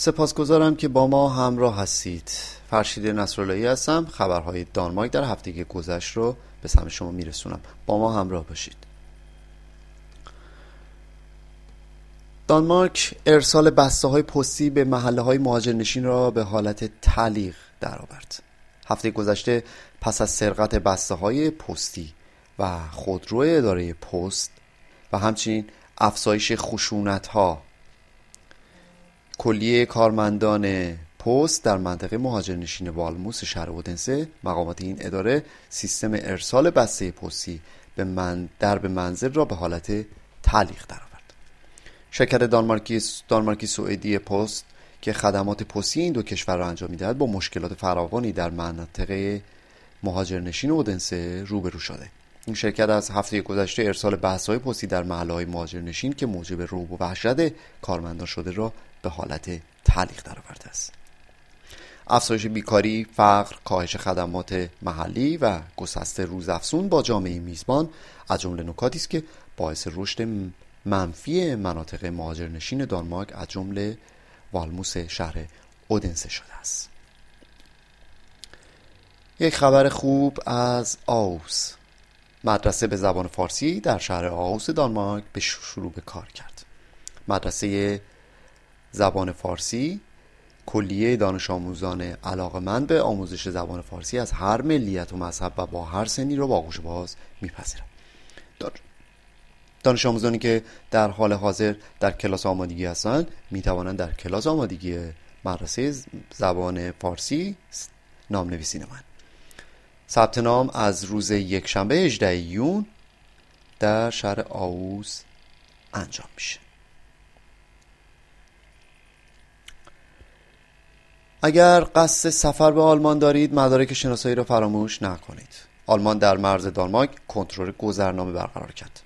سپاسگزارم که با ما همراه هستید. فرشید نصراللهی هستم. خبرهای دانمارک در هفته که گذشت رو به سمت شما میرسونم. با ما همراه باشید. دانمارک ارسال بسته های پستی به محله های مهاجرنشین را به حالت تعلیق درآورد. هفته گذشته پس از سرقت بسته های پستی و خودرو اداره پست و همچنین افزایش خشونت ها کلیه کارمندان پست در منطقه مهاجرنشین والموس شهر اودنسه مقامات این اداره سیستم ارسال بسته پستی به من درب منزل را به حالت تعلیق درآورد. شرکت دانمارکی دانمارکی سوئدی پست که خدمات پستی این دو کشور را انجام می‌دهد با مشکلات فراوانی در مناطق مهاجرنشین اودنسه روبرو شده این شرکت از هفته گذشته ارسال بحث‌های پستی در محله‌های مهاجرنشین که موجب روب و وحشت کارمندان شده را به حالت تعلیق درآورده است. افزایش بیکاری، فقر، کاهش خدمات محلی و گسسته روزافزون با جامعه میزبان از جمله نکاتی است که باعث رشد منفی مناطق مهاجرنشین دانمارک از جمله والموس شهر اودنسه شده است. یک خبر خوب از آوس. مدرسه به زبان فارسی در شهر آوس دانمارک به شروع به کار کرد. مدرسه زبان فارسی. کلیه دانش آموزان علاقمند به آموزش زبان فارسی از هر ملیت و مذهب و با هر سنی رو با آغوش باز میپذیرد دانش آموزانی که در حال حاضر در کلاس آمادگی هستند می توانند در کلاس آمادگی مدرسه زبان فارسی نام نویسی نمایند ثبت نام از روز یکشنبه 18 یون در شهر آووس انجام میشه. اگر قصد سفر به آلمان دارید مدارک شناسایی را فراموش نکنید. آلمان در مرز دانمارک کنترل گذرنامه برقرار کرد.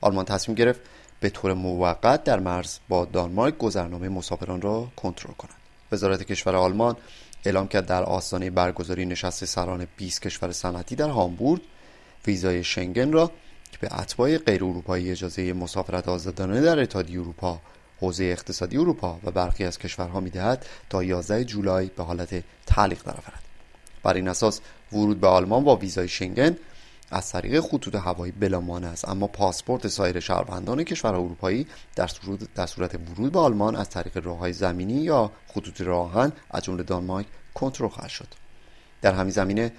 آلمان تصمیم گرفت به طور موقت در مرز با دانمارک گذرنامه مسافران را کنترل کند. وزارت کشور آلمان اعلام کرد در آستانه برگزاری نشست سران 20 کشور صنعتی در هامبورگ ویزای شنگن را که به اتباع غیر اروپایی اجازه مسافرت آزادانه در اتحادیه اروپا حوزه اقتصادی اروپا و برخی از کشورها می‌دهد تا 11 جولای به حالت تعلیق درآورد. بر این اساس ورود به آلمان با ویزای شنگن از طریق خطوط هوایی بلامانه است. اما پاسپورت سایر شهروندان کشور اروپایی در صورت, در صورت ورود به آلمان از طریق راههای زمینی یا خطوط راهن از جمله دانمارک کنترل خواهد شد. در همین زمینه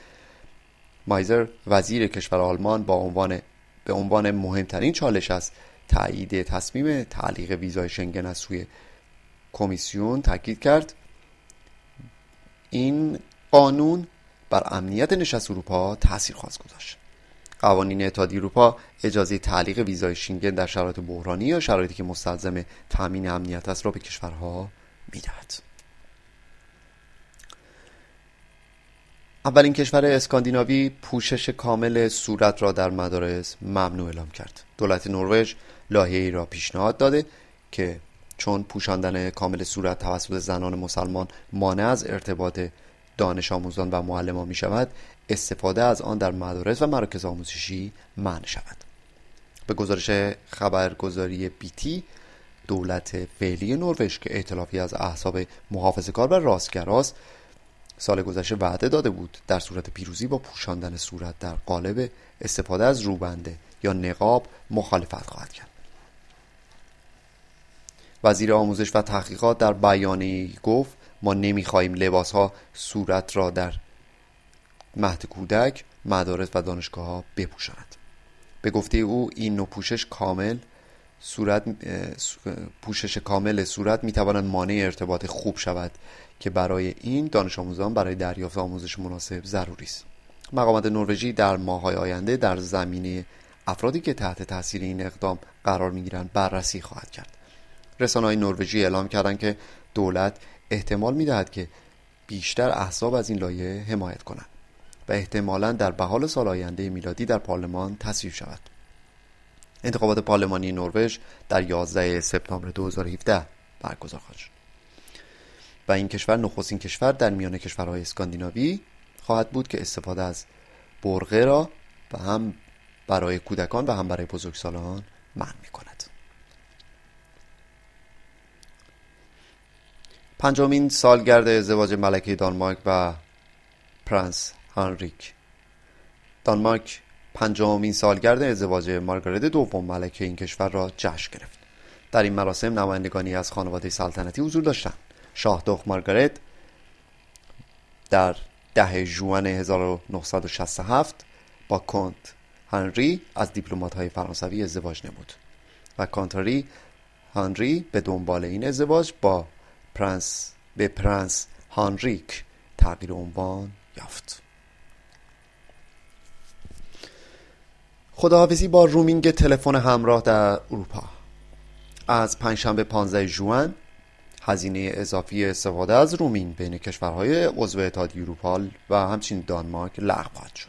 مایزر وزیر کشور آلمان با عنوان به عنوان مهمترین چالش است تایید تصمیم تعلیق ویزای شنگن از سوی کمیسیون تاکید کرد. این قانون بر امنیت نشست اروپا تاثیر خواهد گذاشت. قوانین اتحادیه اروپا اجازه تعلیق ویزای شینگن در شرایط بحرانی یا شرایطی که مستلزم تامین امنیت است را به کشورها می‌دهد. اولین کشور اسکاندیناوی پوشش کامل صورت را در مدارس ممنوع اعلام کرد. دولت نروژ ای را پیشنهاد داده که چون پوشاندن کامل صورت توسط زنان مسلمان مانع از ارتباط دانش آموزان و معلمان می شود استفاده از آن در مدارس و مراکز آموزشی منع شود. به گزارش خبرگزاری بیتی دولت فعلی نروژ که ائتلافی از احزاب کار و راستگراست سال گذشته وعده داده بود در صورت پیروزی با پوشاندن صورت در قالب استفاده از روبنده یا نقاب مخالفت خواهد کرد. وزیر آموزش و تحقیقات در بیانیه گفت ما نمی‌خواهیم لباس ها صورت را در مهد کودک مدارس و دانشگاه ها بپوشاند. به گفته او این نوع پوشش کامل صورت پوشش کامل صورت می‌تواند مانع ارتباط خوب شود که برای این دانش آموزان برای دریافت آموزش مناسب ضروری است. مقامات نروژی در ماه‌های آینده در زمینه افرادی که تحت تاثیر این اقدام قرار می‌گیرند بررسی خواهد کرد. رسانه‌های نروژی اعلام کردند که دولت احتمال می‌دهد که بیشتر احزاب از این لایه حمایت کنند و احتمالا در بهال سال آینده میلادی در پارلمان تصویب شود. انتخابات پارلمانی نروژ در 11 سپتامبر 2017 برگزار خواهد شد. و این کشور نخستین کشور در میان کشورهای اسکاندیناوی خواهد بود که استفاده از برغه را و هم برای کودکان و هم برای بزرگسالان منع می کند پنجمین سالگرد ازدواج ملکه دانمارک و پرنس هانریک. دانمارک پنجمین سالگرد ازدواج مارگارت دوم ملکه این کشور را جشن گرفت. در این مراسم نمایندگانی از خانواده سلطنتی حضور داشتند. شاهدخت مارگارت در ده ژوئن 1967 با کنت هنری از دیپلمات های فرانسوی ازدواج نمود و کنت هنری به دنبال این ازدواج با پرنس به پرنس هانریک تغییر عنوان یافت. خداحافظی با رومینگ تلفن همراه در اروپا. از پنجشنبه 15 ژوئن هزینه اضافی استفاده از رومینگ بین کشورهای عضو اتحادیه اروپا و همچنین دانمارک لغو خواهد شد.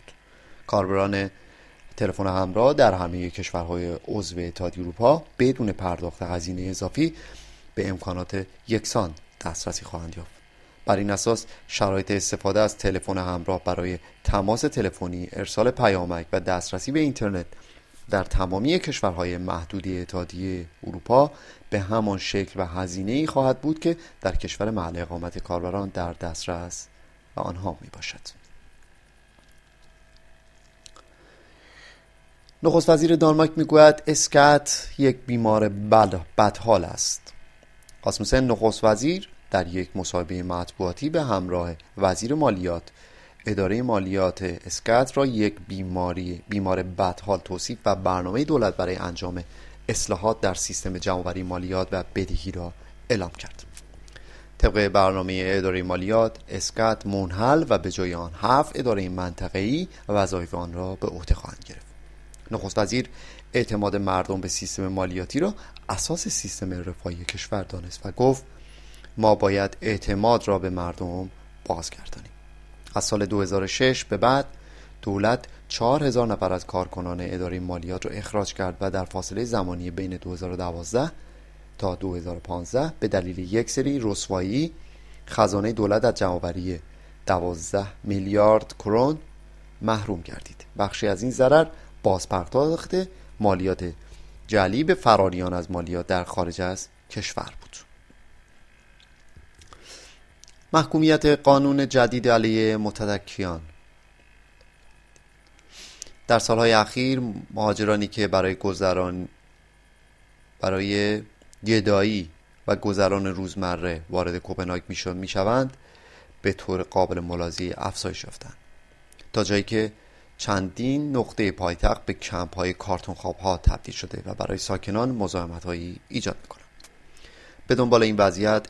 کاربران تلفن همراه در همه کشورهای عضو اتحادیه اروپا بدون پرداخت هزینه اضافی به امکانات یکسان دسترسی خواهند یافت. بر این اساس شرایط استفاده از تلفن همراه برای تماس تلفنی، ارسال پیامک و دسترسی به اینترنت در تمامی کشورهای محدودی اتحادیه اروپا به همان شکل و هزینه ای خواهد بود که در کشور محل اقامت کاربران در دسترس و آنها می باشد. نخست وزیر دانمارک می‌گوید اسکت یک بیمار بد بدحال است آسموسن نخست وزیر در یک مصاحبه مطبوعاتی به همراه وزیر مالیات اداره مالیات اسکت را یک بیماری بیمار بدحال توصیف و برنامه دولت برای انجام اصلاحات در سیستم جمعآوری مالیات و بدهی را اعلام کرد. طبق برنامه اداره مالیات اسکت منحل و به جای آن هفت اداره منطقه‌ای و وظایف آن را به عهده خواهند گرفت. نخست وزیر اعتماد مردم به سیستم مالیاتی را اساس سیستم رفاهی کشور دانست و گفت ما باید اعتماد را به مردم بازگردانیم. از سال 2006 به بعد دولت 4000 نفر از کارکنان اداره مالیات را اخراج کرد و در فاصله زمانی بین 2012 تا 2015 به دلیل یک سری رسوایی خزانه دولت از جمعآوری 12 میلیارد کرون محروم گردید بخشی از این ضرر بازپرداخت مالیات جلی به فراریان از مالیات در خارج از کشور بود. محکومیت قانون جدید علیه متدکیان. در سالهای اخیر مهاجرانی که برای گذران برای گدایی و گذران روزمره وارد کوپنهاگ می‌شوند به طور قابل ملاحظه افزایش یافتند. تا جایی که چندین نقطه پایتخت به کمپ های کارتون خواب ها تبدیل شده و برای ساکنان مزاحمت هایی ایجاد می‌کنند به دنبال این وضعیت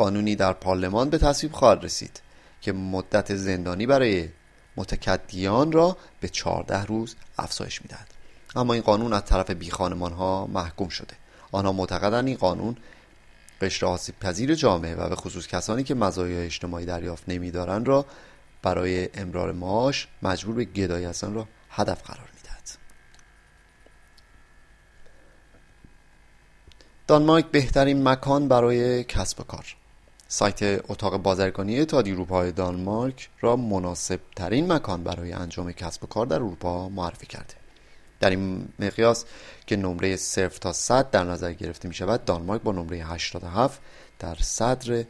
قانونی در پارلمان به تصویب خواهد رسید که مدت زندانی برای متکدیان را به 14 روز افزایش می‌دهد. اما این قانون از طرف بیخانمان ها محکوم شده. آنها معتقدند این قانون قشر آسیب پذیر جامعه و به خصوص کسانی که مزایای اجتماعی دریافت نمیدارند را برای امرار معاش مجبور به گدایی هستن را هدف قرار می‌دهد. دانمارک بهترین مکان برای کسب و کار. سایت اتاق بازرگانی اتحادیه اروپا دانمارک را مناسب ترین مکان برای انجام کسب و کار در اروپا معرفی کرده. در این مقیاس که نمره صرف تا 100 در نظر گرفته می شود دانمارک با نمره 87 در صدر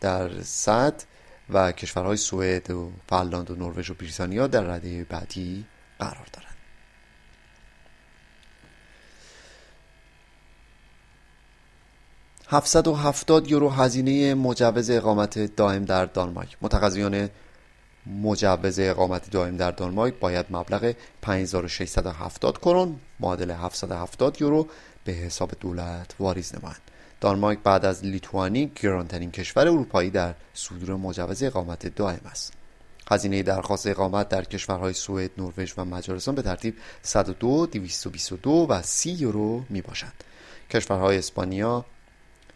در صد و کشورهای سوئد و فنلاند و نروژ و بریتانیا در رده بعدی قرار دارند. 770 یورو هزینه مجوز اقامت دائم در دانمارک. متقاضیان مجوز اقامت دائم در دانمارک باید مبلغ 5670 کرون معادل 770 یورو به حساب دولت واریز نمایند. دانمارک بعد از لیتوانی گرانترین کشور اروپایی در صدور مجوز اقامت دائم است. هزینه درخواست اقامت در کشورهای سوئد، نروژ و مجارستان به ترتیب 102, 222 و 30 یورو می باشند. کشورهای اسپانیا،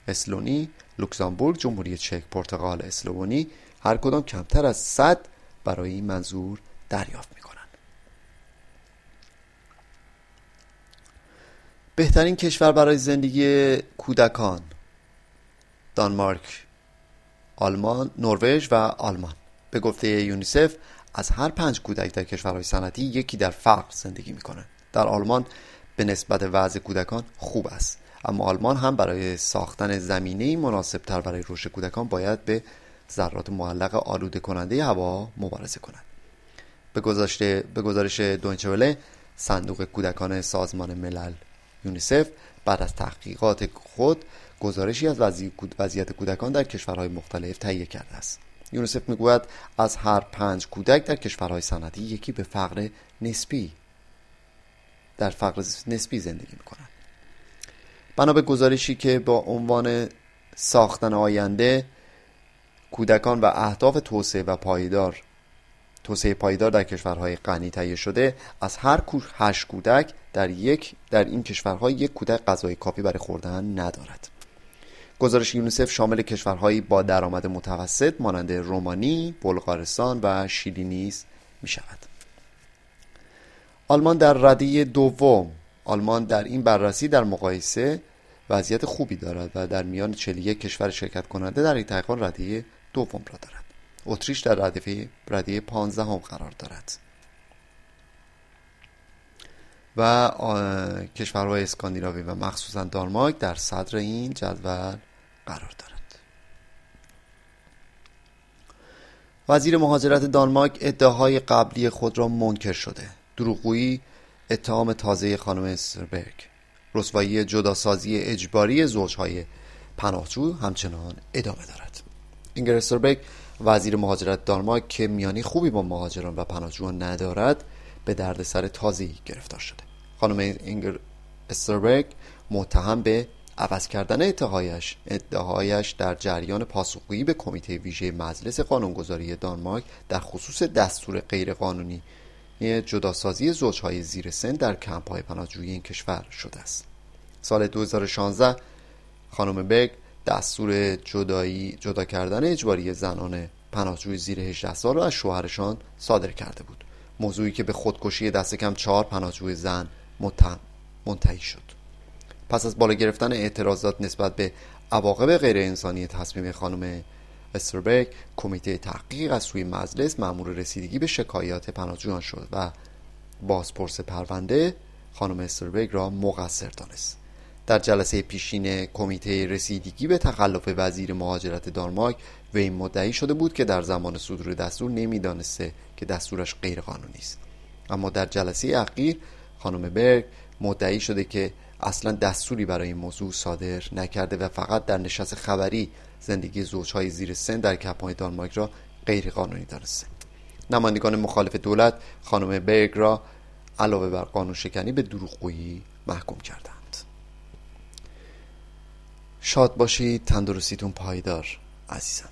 اسلونی، لوکزامبورگ، جمهوری چک، پرتغال، اسلوونی هر کدام کمتر از 100 برای این منظور دریافت می کنند. بهترین کشور برای زندگی کودکان دانمارک، آلمان، نروژ و آلمان به گفته یونیسف از هر پنج کودک در کشورهای صنعتی یکی در فقر زندگی می کنند. در آلمان به نسبت وضع کودکان خوب است اما آلمان هم برای ساختن زمینه مناسب تر برای رشد کودکان باید به ذرات معلق آلوده کننده هوا مبارزه کند. به گزارش به گزارش دونچوله صندوق کودکان سازمان ملل یونیسف بعد از تحقیقات خود گزارشی از وضعیت کودکان در کشورهای مختلف تهیه کرده است. یونیسف می‌گوید از هر پنج کودک در کشورهای صنعتی یکی به فقر نسبی در فقر نسبی زندگی می‌کنند بنا به گزارشی که با عنوان ساختن آینده کودکان و اهداف توسعه و پایدار توسعه پایدار در کشورهای غنی تهیه شده از هر هشت کودک در یک در این کشورها یک کودک غذای کافی برای خوردن ندارد گزارش یونیسف شامل کشورهایی با درآمد متوسط مانند رومانی، بلغارستان و شیلی نیز می شود. آلمان در ردیه دوم آلمان در این بررسی در مقایسه وضعیت خوبی دارد و در میان 41 کشور شرکت کننده در این تحقیقات ردیه دوم را دارد. اتریش در ردیه ردیه 15 هم قرار دارد. و کشورهای اسکاندیناوی و مخصوصا دانمارک در صدر این جدول قرار دارد. وزیر مهاجرت دانمارک ادعاهای قبلی خود را منکر شده. دروغگویی اتهام تازه خانم استربرگ رسوایی جداسازی اجباری زوجهای پناهجو همچنان ادامه دارد. اینگر استربرگ وزیر مهاجرت دانمارک که میانی خوبی با مهاجران و پناهجویان ندارد به دردسر تازه‌ای گرفتار شده. خانم اینگر استربرگ متهم به عوض کردن ادعایش ادعایش در جریان پاسخگویی به کمیته ویژه مجلس قانونگذاری دانمارک در خصوص دستور غیرقانونی جداسازی زوجهای زیر سن در کمپ های پناهجویی این کشور شده است. سال 2016 خانم برگ دستور جدایی جدا کردن اجباری زنان پناهجوی زیر 18 سال را از شوهرشان صادر کرده بود. موضوعی که به خودکشی دست کم چهار پناهجوی زن متهم منتهی شد. پس از بالا گرفتن اعتراضات نسبت به عواقب غیر انسانی تصمیم خانم استربرگ کمیته تحقیق از سوی مجلس مأمور رسیدگی به شکایات پناهجویان شد و بازپرس پرونده خانم استربرگ را مقصر دانست. در جلسه پیشین کمیته رسیدگی به تخلف وزیر مهاجرت دانمارک وی مدعی شده بود که در زمان صدور دستور نمی‌دانسته که دستورش غیرقانونی است. اما در جلسه اخیر خانم برگ مدعی شده که اصلا دستوری برای این موضوع صادر نکرده و فقط در نشست خبری زندگی زوجهای زیر سن در کپهای دانمارک را غیر قانونی دانسته. نمایندگان مخالف دولت خانم برگ را علاوه بر قانون شکنی به دروغگویی محکوم کردند. شاد باشید تندرستیتون پایدار عزیزم